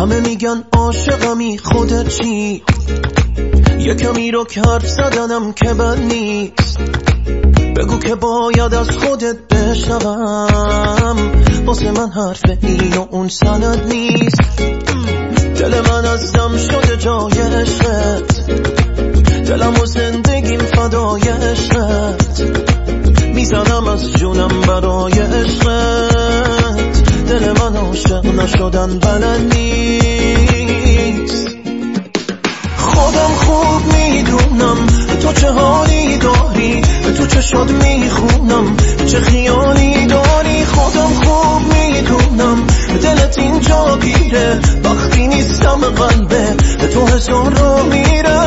همه میگن عاشقمی خودت چی؟ یه کمی رو حرف زدنم که بد نیست. بگو که باید از خودت بشنوم. واسه من حرف این و اون سند نیست. دل من از دم شده جای عشقت. دلم و زندگیم فدای عشقت. می‌زنم از جونم برای عشقت. نشدن بلد نیست. خودم خوب می‌دونم تو چه حالی داری؟ تو چه شد می‌خونم؟ چه خیالی داری؟ خودم خوب می‌دونم دلت اینجا گیره. وقتی نیستم قلبه تو هزار رو میره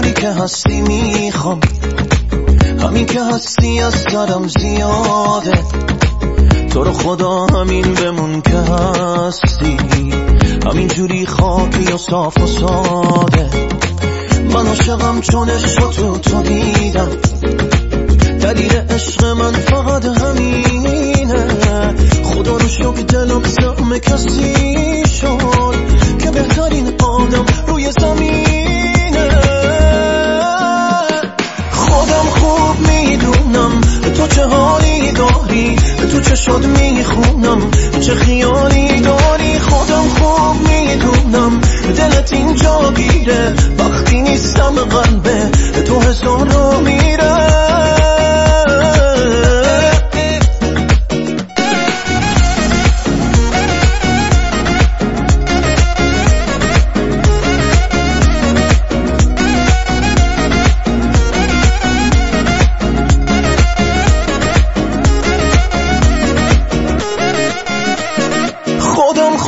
همین جوری که هستی می‌خوام. همین که هستی از سرم زیاده. تو رو خدا همین بمون که هستی. همین جوری خاکی و صاف و ساده. من عاشقم چون عشق تو تو دیدم. دلیل عشق من فقط همینه. خدا رو شکر دلم زم کسی شد. که بهترین آدم روی زمینه چه شد می‌خونم. چه خیالی داری خودم خوب می‌دونم. دلت اینجا گیره. وقتی نیستم قلبه. تو هزار رو میره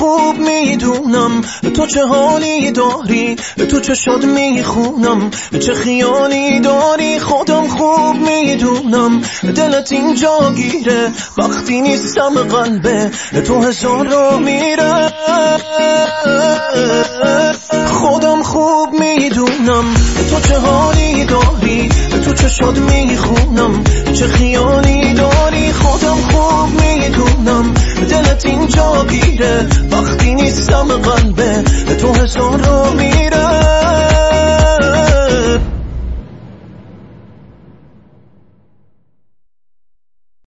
خوب می‌دونم. تو چه حالی داری؟ تو چه شد می‌خونم؟ چه خیالی داری؟ خودم خوب می‌دونم. دلت اینجا گیره. وقتی نیستم قلبه. تو هزار رو میره. خودم خوب می‌دونم. تو چه حالی داری؟ تو چه شد می‌خونم؟ چه خیالی داری؟ خودم خوب می‌دونم. دلت اینجا گیره. نیستم قلبه تو هزار رو میره